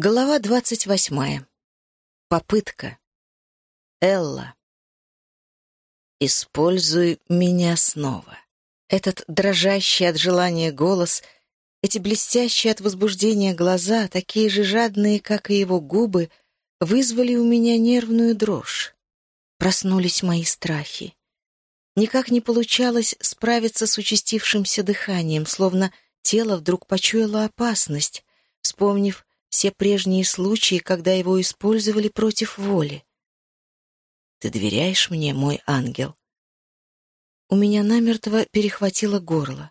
Глава двадцать восьмая. Попытка. Элла. «Используй меня снова». Этот дрожащий от желания голос, эти блестящие от возбуждения глаза, такие же жадные, как и его губы, вызвали у меня нервную дрожь. Проснулись мои страхи. Никак не получалось справиться с участившимся дыханием, словно тело вдруг почуяло опасность, вспомнив все прежние случаи, когда его использовали против воли. «Ты доверяешь мне, мой ангел?» У меня намертво перехватило горло.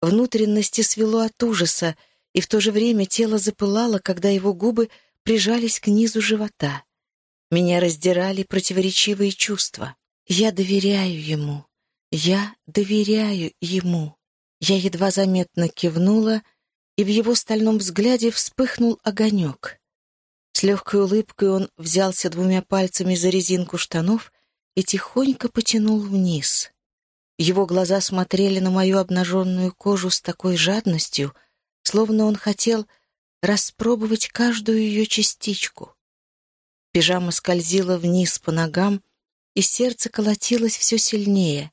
Внутренности свело от ужаса, и в то же время тело запылало, когда его губы прижались к низу живота. Меня раздирали противоречивые чувства. Я доверяю ему. Я доверяю ему. Я едва заметно кивнула — и в его стальном взгляде вспыхнул огонек. С легкой улыбкой он взялся двумя пальцами за резинку штанов и тихонько потянул вниз. Его глаза смотрели на мою обнаженную кожу с такой жадностью, словно он хотел распробовать каждую ее частичку. Пижама скользила вниз по ногам, и сердце колотилось все сильнее.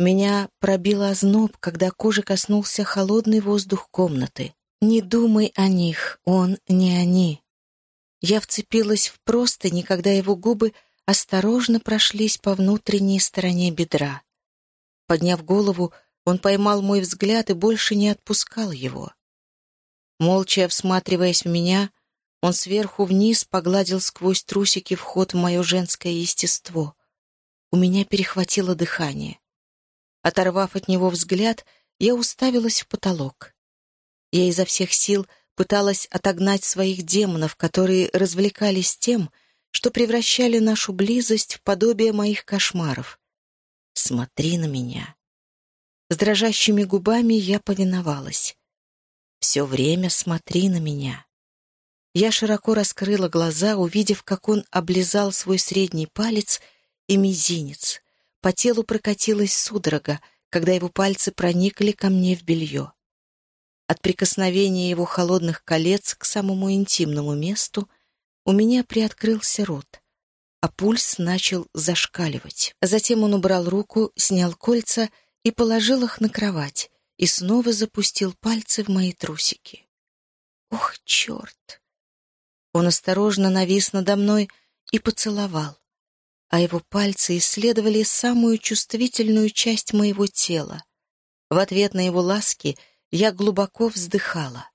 Меня пробило озноб, когда кожи коснулся холодный воздух комнаты. «Не думай о них, он не они». Я вцепилась в простыни, когда его губы осторожно прошлись по внутренней стороне бедра. Подняв голову, он поймал мой взгляд и больше не отпускал его. Молча всматриваясь в меня, он сверху вниз погладил сквозь трусики вход в мое женское естество. У меня перехватило дыхание. Оторвав от него взгляд, я уставилась в потолок. Я изо всех сил пыталась отогнать своих демонов, которые развлекались тем, что превращали нашу близость в подобие моих кошмаров. «Смотри на меня». С дрожащими губами я повиновалась. «Все время смотри на меня». Я широко раскрыла глаза, увидев, как он облизал свой средний палец и мизинец — по телу прокатилась судорога, когда его пальцы проникли ко мне в белье. От прикосновения его холодных колец к самому интимному месту у меня приоткрылся рот, а пульс начал зашкаливать. Затем он убрал руку, снял кольца и положил их на кровать, и снова запустил пальцы в мои трусики. Ох, черт! Он осторожно навис надо мной и поцеловал а его пальцы исследовали самую чувствительную часть моего тела. В ответ на его ласки я глубоко вздыхала.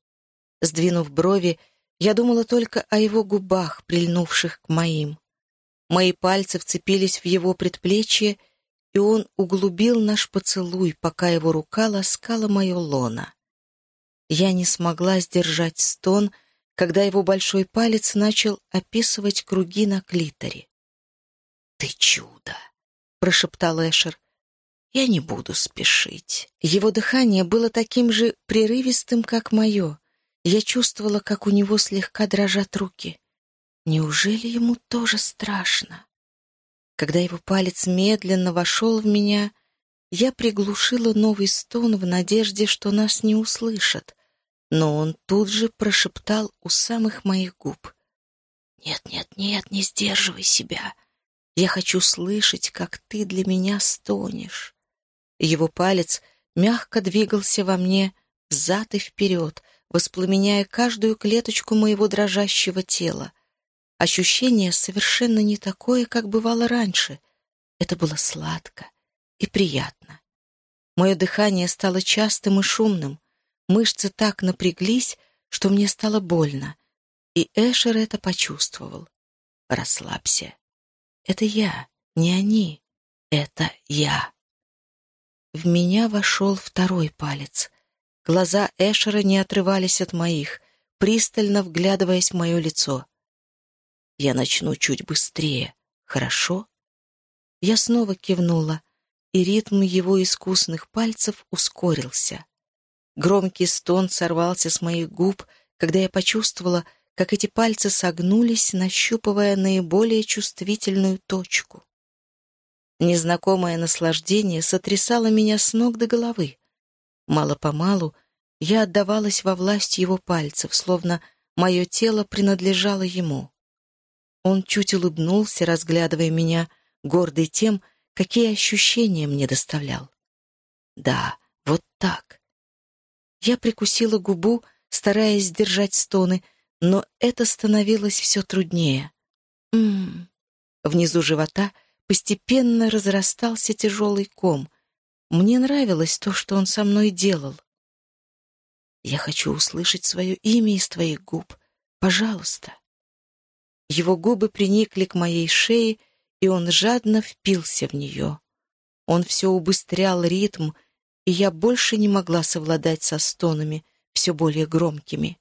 Сдвинув брови, я думала только о его губах, прильнувших к моим. Мои пальцы вцепились в его предплечье, и он углубил наш поцелуй, пока его рука ласкала мое лоно. Я не смогла сдержать стон, когда его большой палец начал описывать круги на клиторе. «Ты чудо!» — прошептал Эшер. «Я не буду спешить». Его дыхание было таким же прерывистым, как мое. Я чувствовала, как у него слегка дрожат руки. Неужели ему тоже страшно? Когда его палец медленно вошел в меня, я приглушила новый стон в надежде, что нас не услышат, но он тут же прошептал у самых моих губ. «Нет, нет, нет, не сдерживай себя. Я хочу слышать, как ты для меня стонешь. Его палец мягко двигался во мне взад и вперед, воспламеняя каждую клеточку моего дрожащего тела. Ощущение совершенно не такое, как бывало раньше. Это было сладко и приятно. Мое дыхание стало частым и шумным. Мышцы так напряглись, что мне стало больно. И Эшер это почувствовал. «Расслабься. Это я, не они. Это я. В меня вошел второй палец. Глаза Эшера не отрывались от моих, пристально вглядываясь в мое лицо. Я начну чуть быстрее, хорошо? Я снова кивнула, и ритм его искусных пальцев ускорился. Громкий стон сорвался с моих губ, когда я почувствовала, как эти пальцы согнулись, нащупывая наиболее чувствительную точку. Незнакомое наслаждение сотрясало меня с ног до головы. Мало-помалу я отдавалась во власть его пальцев, словно мое тело принадлежало ему. Он чуть улыбнулся, разглядывая меня, гордый тем, какие ощущения мне доставлял. Да, вот так. Я прикусила губу, стараясь сдержать стоны, но это становилось все труднее. М -м -м. Внизу живота постепенно разрастался тяжелый ком. Мне нравилось то, что он со мной делал. Я хочу услышать свое имя из твоих губ. Пожалуйста. Его губы приникли к моей шее, и он жадно впился в нее. Он все убыстрял ритм, и я больше не могла совладать со стонами, все более громкими.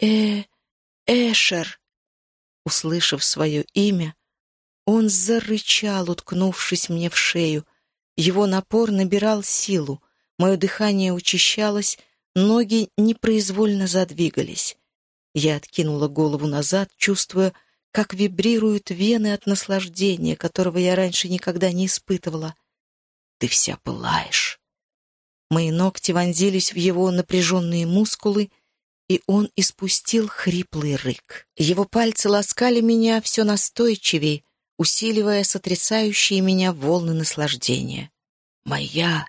«Э... Эшер!» Услышав свое имя, он зарычал, уткнувшись мне в шею. Его напор набирал силу, мое дыхание учащалось, ноги непроизвольно задвигались. Я откинула голову назад, чувствуя, как вибрируют вены от наслаждения, которого я раньше никогда не испытывала. «Ты вся пылаешь!» Мои ногти вонзились в его напряженные мускулы, и он испустил хриплый рык. Его пальцы ласкали меня все настойчивее, усиливая сотрясающие меня волны наслаждения. «Моя!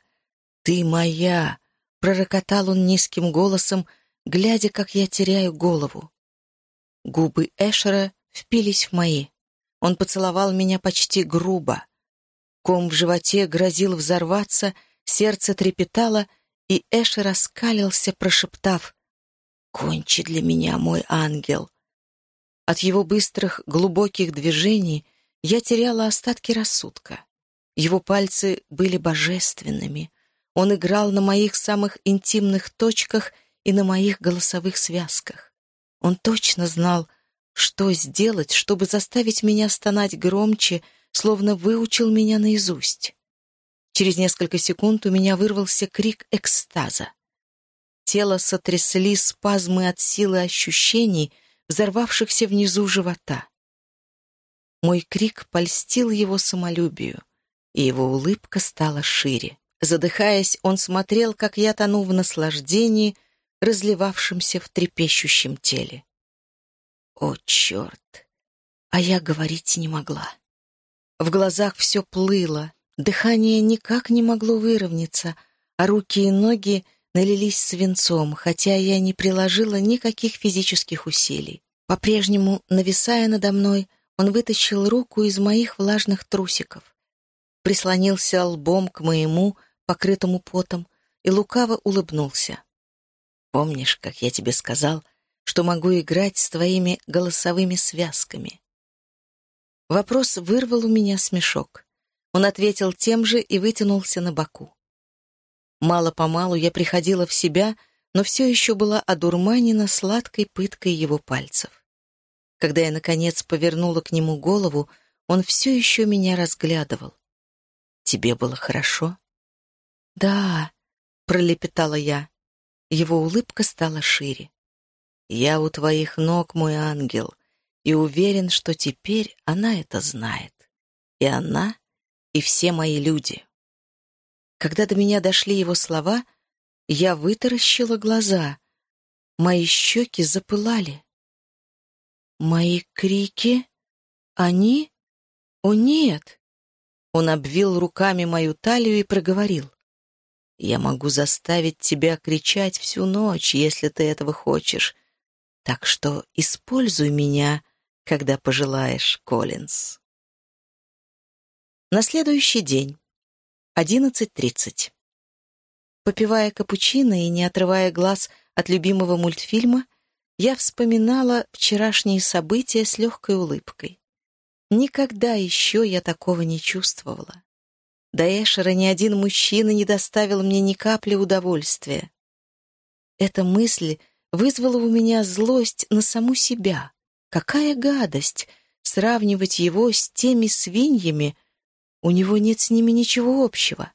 Ты моя!» — пророкотал он низким голосом, глядя, как я теряю голову. Губы Эшера впились в мои. Он поцеловал меня почти грубо. Ком в животе грозил взорваться — Сердце трепетало, и Эш раскалился, прошептав «Кончи для меня, мой ангел». От его быстрых, глубоких движений я теряла остатки рассудка. Его пальцы были божественными. Он играл на моих самых интимных точках и на моих голосовых связках. Он точно знал, что сделать, чтобы заставить меня стонать громче, словно выучил меня наизусть. Через несколько секунд у меня вырвался крик экстаза. Тело сотрясли спазмы от силы ощущений, взорвавшихся внизу живота. Мой крик польстил его самолюбию, и его улыбка стала шире. Задыхаясь, он смотрел, как я тону в наслаждении, разливавшемся в трепещущем теле. О, черт! А я говорить не могла. В глазах все плыло, Дыхание никак не могло выровняться, а руки и ноги налились свинцом, хотя я не приложила никаких физических усилий. По-прежнему, нависая надо мной, он вытащил руку из моих влажных трусиков, прислонился лбом к моему, покрытому потом, и лукаво улыбнулся. «Помнишь, как я тебе сказал, что могу играть с твоими голосовыми связками?» Вопрос вырвал у меня смешок. Он ответил тем же и вытянулся на боку. Мало-помалу я приходила в себя, но все еще была одурманена сладкой пыткой его пальцев. Когда я, наконец, повернула к нему голову, он все еще меня разглядывал. «Тебе было хорошо?» «Да», — пролепетала я. Его улыбка стала шире. «Я у твоих ног, мой ангел, и уверен, что теперь она это знает. И она и все мои люди. Когда до меня дошли его слова, я вытаращила глаза. Мои щеки запылали. Мои крики? Они? О, нет! Он обвил руками мою талию и проговорил. «Я могу заставить тебя кричать всю ночь, если ты этого хочешь. Так что используй меня, когда пожелаешь, Коллинз». На следующий день. 11.30. Попивая капучино и не отрывая глаз от любимого мультфильма, я вспоминала вчерашние события с легкой улыбкой. Никогда еще я такого не чувствовала. До Эшера ни один мужчина не доставил мне ни капли удовольствия. Эта мысль вызвала у меня злость на саму себя. Какая гадость сравнивать его с теми свиньями, у него нет с ними ничего общего.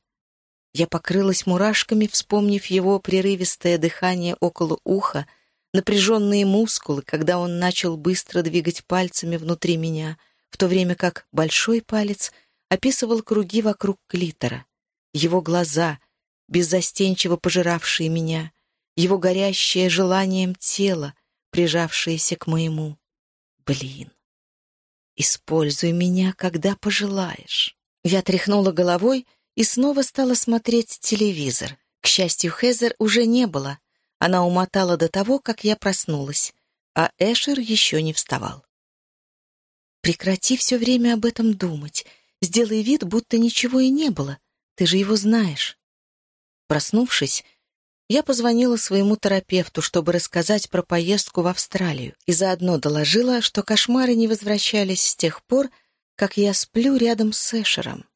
Я покрылась мурашками, вспомнив его прерывистое дыхание около уха, напряженные мускулы, когда он начал быстро двигать пальцами внутри меня, в то время как большой палец описывал круги вокруг клитора. Его глаза, беззастенчиво пожиравшие меня, его горящее желанием тело, прижавшиеся к моему. Блин. Используй меня, когда пожелаешь. Я тряхнула головой и снова стала смотреть телевизор. К счастью, Хезер уже не было. Она умотала до того, как я проснулась, а Эшер еще не вставал. Прекрати все время об этом думать. Сделай вид, будто ничего и не было. Ты же его знаешь. Проснувшись, я позвонила своему терапевту, чтобы рассказать про поездку в Австралию, и заодно доложила, что кошмары не возвращались с тех пор, как я сплю рядом с Эшером.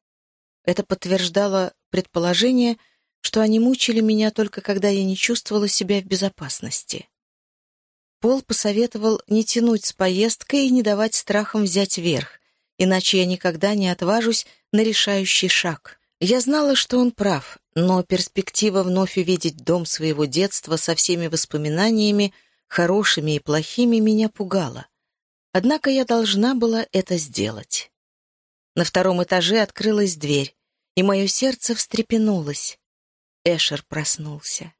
Это подтверждало предположение, что они мучили меня только когда я не чувствовала себя в безопасности. Пол посоветовал не тянуть с поездкой и не давать страхам взять верх, иначе я никогда не отважусь на решающий шаг. Я знала, что он прав, но перспектива вновь увидеть дом своего детства со всеми воспоминаниями, хорошими и плохими, меня пугала. Однако я должна была это сделать. На втором этаже открылась дверь, и мое сердце встрепенулось. Эшер проснулся.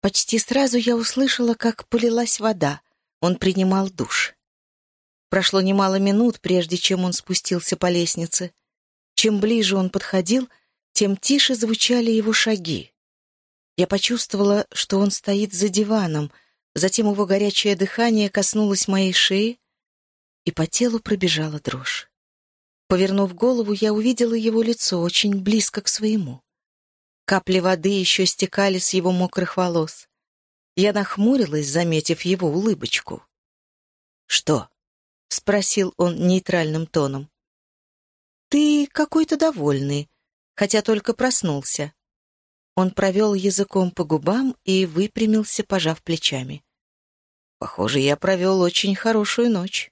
Почти сразу я услышала, как полилась вода. Он принимал душ. Прошло немало минут, прежде чем он спустился по лестнице. Чем ближе он подходил, тем тише звучали его шаги. Я почувствовала, что он стоит за диваном, затем его горячее дыхание коснулось моей шеи, и по телу пробежала дрожь. Повернув голову, я увидела его лицо очень близко к своему. Капли воды еще стекали с его мокрых волос. Я нахмурилась, заметив его улыбочку. «Что?» — спросил он нейтральным тоном. «Ты какой-то довольный», хотя только проснулся. Он провел языком по губам и выпрямился, пожав плечами. «Похоже, я провел очень хорошую ночь».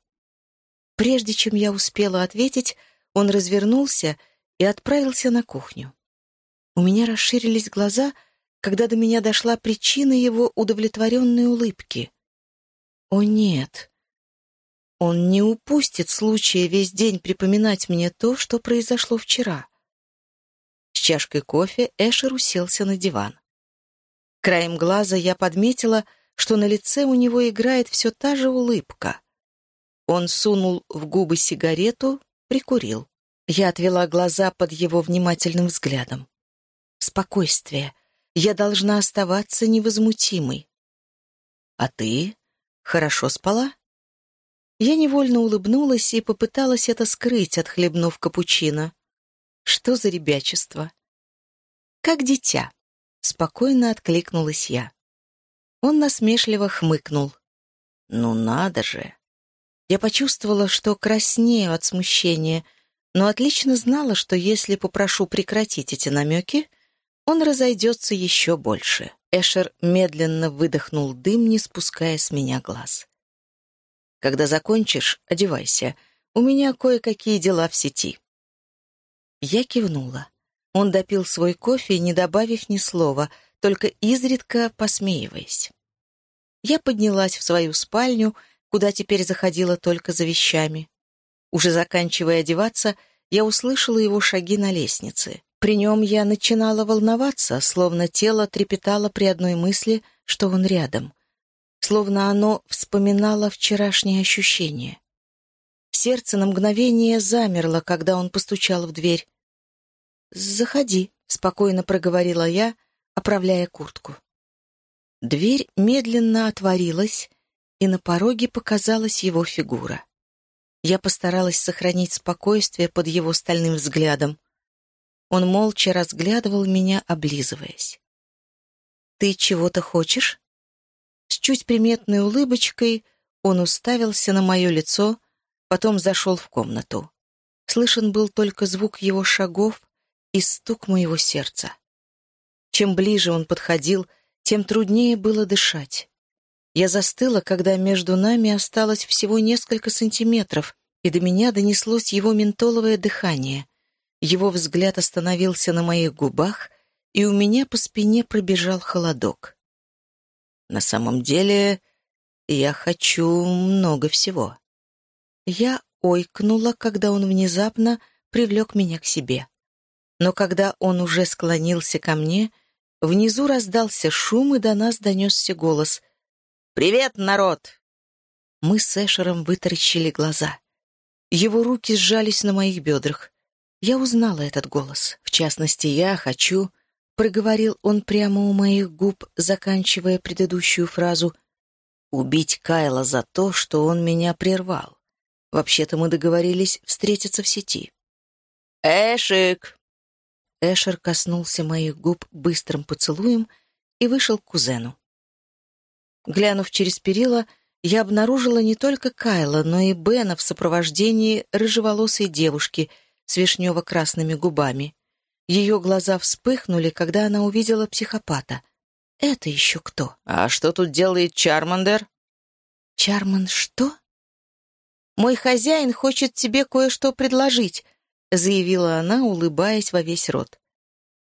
Прежде чем я успела ответить, он развернулся и отправился на кухню. У меня расширились глаза, когда до меня дошла причина его удовлетворенной улыбки. «О нет!» Он не упустит случая весь день припоминать мне то, что произошло вчера чашкой кофе Эшер уселся на диван. Краем глаза я подметила, что на лице у него играет все та же улыбка. Он сунул в губы сигарету, прикурил. Я отвела глаза под его внимательным взглядом. Спокойствие. Я должна оставаться невозмутимой. А ты хорошо спала? Я невольно улыбнулась и попыталась это скрыть, отхлебнув капучино. Что за ребячество? Как дитя. Спокойно откликнулась я. Он насмешливо хмыкнул. Ну надо же. Я почувствовала, что краснею от смущения, но отлично знала, что если попрошу прекратить эти намеки, он разойдется еще больше. Эшер медленно выдохнул дым, не спуская с меня глаз. «Когда закончишь, одевайся. У меня кое-какие дела в сети». Я кивнула. Он допил свой кофе, не добавив ни слова, только изредка посмеиваясь. Я поднялась в свою спальню, куда теперь заходила только за вещами. Уже заканчивая одеваться, я услышала его шаги на лестнице. При нем я начинала волноваться, словно тело трепетало при одной мысли, что он рядом. Словно оно вспоминало вчерашние ощущения. Сердце на мгновение замерло, когда он постучал в дверь. «Заходи», — спокойно проговорила я, оправляя куртку. Дверь медленно отворилась, и на пороге показалась его фигура. Я постаралась сохранить спокойствие под его стальным взглядом. Он молча разглядывал меня, облизываясь. «Ты чего-то хочешь?» С чуть приметной улыбочкой он уставился на мое лицо, потом зашел в комнату. Слышен был только звук его шагов, и стук моего сердца. Чем ближе он подходил, тем труднее было дышать. Я застыла, когда между нами осталось всего несколько сантиметров, и до меня донеслось его ментоловое дыхание. Его взгляд остановился на моих губах, и у меня по спине пробежал холодок. На самом деле, я хочу много всего. Я ойкнула, когда он внезапно привлек меня к себе но когда он уже склонился ко мне, внизу раздался шум, и до нас донесся голос. «Привет, народ! Мы с Эшером вытаращили глаза. Его руки сжались на моих бедрах. Я узнала этот голос. В частности, «я хочу», — проговорил он прямо у моих губ, заканчивая предыдущую фразу, «убить Кайла за то, что он меня прервал. Вообще-то мы договорились встретиться в сети». «Эшик!» Эшер коснулся моих губ быстрым поцелуем и вышел к кузену. Глянув через перила, я обнаружила не только Кайла, но и Бена в сопровождении рыжеволосой девушки с вишнево-красными губами. Ее глаза вспыхнули, когда она увидела психопата. «Это еще кто?» «А что тут делает Чармандер?» «Чарман что?» «Мой хозяин хочет тебе кое-что предложить», — заявила она, улыбаясь во весь рот.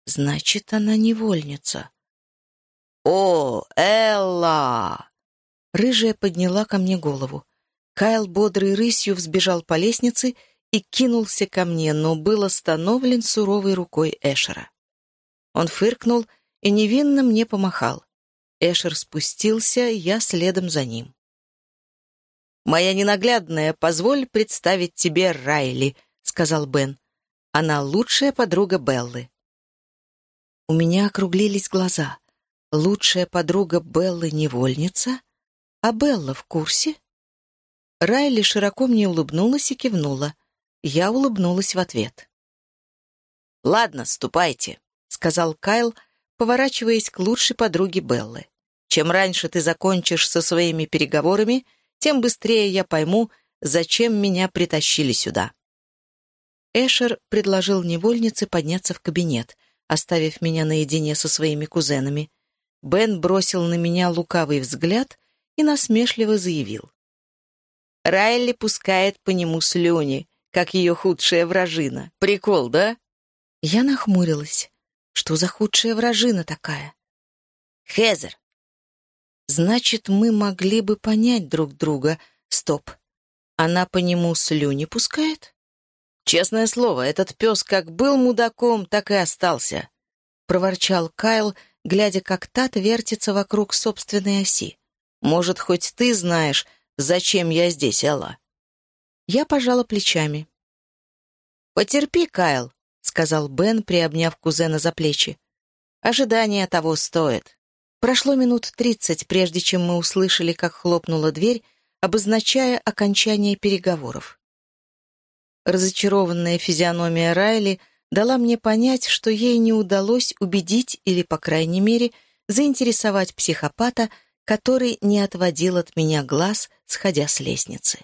«Значит, она невольница». «О, Элла!» Рыжая подняла ко мне голову. Кайл бодрой рысью взбежал по лестнице и кинулся ко мне, но был остановлен суровой рукой Эшера. Он фыркнул и невинно мне помахал. Эшер спустился, я следом за ним. «Моя ненаглядная, позволь представить тебе Райли», — сказал Бен. «Она лучшая подруга Беллы». У меня округлились глаза. Лучшая подруга Беллы — невольница? А Белла в курсе? Райли широко мне улыбнулась и кивнула. Я улыбнулась в ответ. «Ладно, ступайте», — сказал Кайл, поворачиваясь к лучшей подруге Беллы. «Чем раньше ты закончишь со своими переговорами, тем быстрее я пойму, зачем меня притащили сюда». Эшер предложил невольнице подняться в кабинет, оставив меня наедине со своими кузенами. Бен бросил на меня лукавый взгляд и насмешливо заявил. Райли пускает по нему слюни, как ее худшая вражина. Прикол, да? Я нахмурилась. Что за худшая вражина такая? Хезер. Значит, мы могли бы понять друг друга. Стоп. Она по нему слюни пускает? Честное слово, этот пес как был мудаком, так и остался. Проворчал Кайл, глядя, как Тат вертится вокруг собственной оси. Может, хоть ты знаешь, зачем я здесь, Элла?» Я пожала плечами. «Потерпи, Кайл», — сказал Бен, приобняв кузена за плечи. «Ожидание того стоит». Прошло минут тридцать, прежде чем мы услышали, как хлопнула дверь, обозначая окончание переговоров. Разочарованная физиономия Райли дала мне понять, что ей не удалось убедить или, по крайней мере, заинтересовать психопата, который не отводил от меня глаз, сходя с лестницы.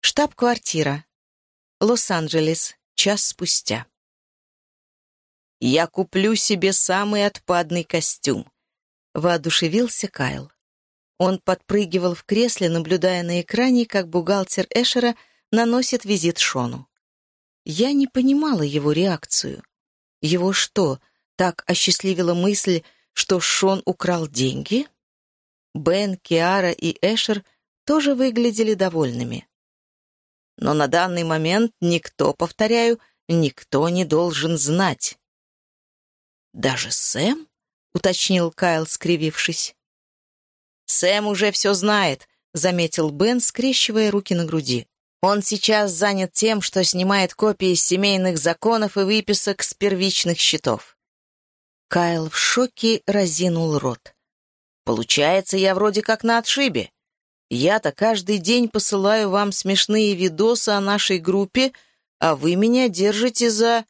Штаб-квартира. Лос-Анджелес. Час спустя. «Я куплю себе самый отпадный костюм», — воодушевился Кайл. Он подпрыгивал в кресле, наблюдая на экране, как бухгалтер Эшера наносит визит Шону. Я не понимала его реакцию. Его что, так осчастливила мысль, что Шон украл деньги? Бен, Киара и Эшер тоже выглядели довольными. Но на данный момент никто, повторяю, никто не должен знать. «Даже Сэм?» — уточнил Кайл, скривившись. «Сэм уже все знает», — заметил Бен, скрещивая руки на груди. «Он сейчас занят тем, что снимает копии семейных законов и выписок с первичных счетов. Кайл в шоке разинул рот. «Получается, я вроде как на отшибе. Я-то каждый день посылаю вам смешные видосы о нашей группе, а вы меня держите за...»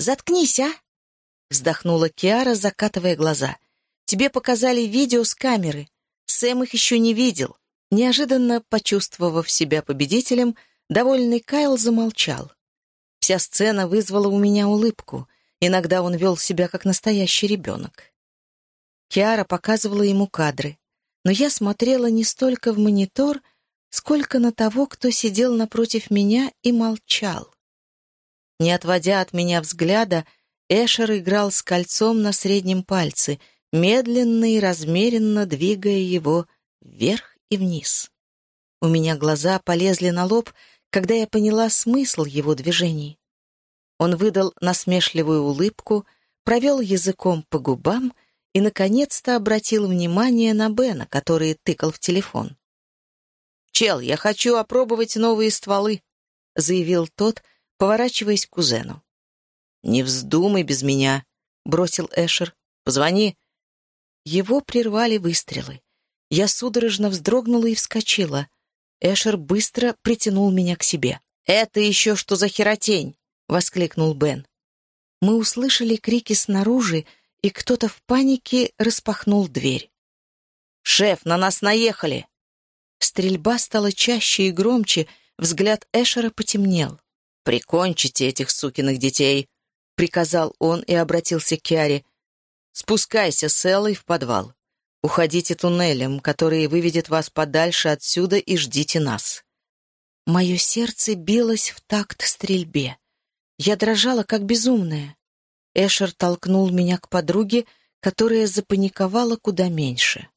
«Заткнись, а!» — вздохнула Киара, закатывая глаза. «Тебе показали видео с камеры. Сэм их еще не видел». Неожиданно почувствовав себя победителем, довольный Кайл замолчал. Вся сцена вызвала у меня улыбку. Иногда он вел себя как настоящий ребенок. Киара показывала ему кадры, но я смотрела не столько в монитор, сколько на того, кто сидел напротив меня и молчал. Не отводя от меня взгляда, Эшер играл с кольцом на среднем пальце, медленно и размеренно двигая его вверх и вниз. У меня глаза полезли на лоб, когда я поняла смысл его движений. Он выдал насмешливую улыбку, провел языком по губам и, наконец-то, обратил внимание на Бена, который тыкал в телефон. «Чел, я хочу опробовать новые стволы», — заявил тот, поворачиваясь к кузену. «Не вздумай без меня», — бросил Эшер. «Позвони». Его прервали выстрелы. Я судорожно вздрогнула и вскочила. Эшер быстро притянул меня к себе. «Это еще что за херотень?» — воскликнул Бен. Мы услышали крики снаружи, и кто-то в панике распахнул дверь. «Шеф, на нас наехали!» Стрельба стала чаще и громче, взгляд Эшера потемнел. «Прикончите этих сукиных детей!» — приказал он и обратился к Киаре. «Спускайся с Эллой в подвал. Уходите туннелем, который выведет вас подальше отсюда, и ждите нас». Мое сердце билось в такт стрельбе. Я дрожала, как безумная. Эшер толкнул меня к подруге, которая запаниковала куда меньше.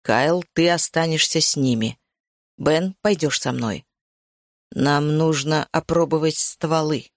«Кайл, ты останешься с ними. Бен, пойдешь со мной. Нам нужно опробовать стволы».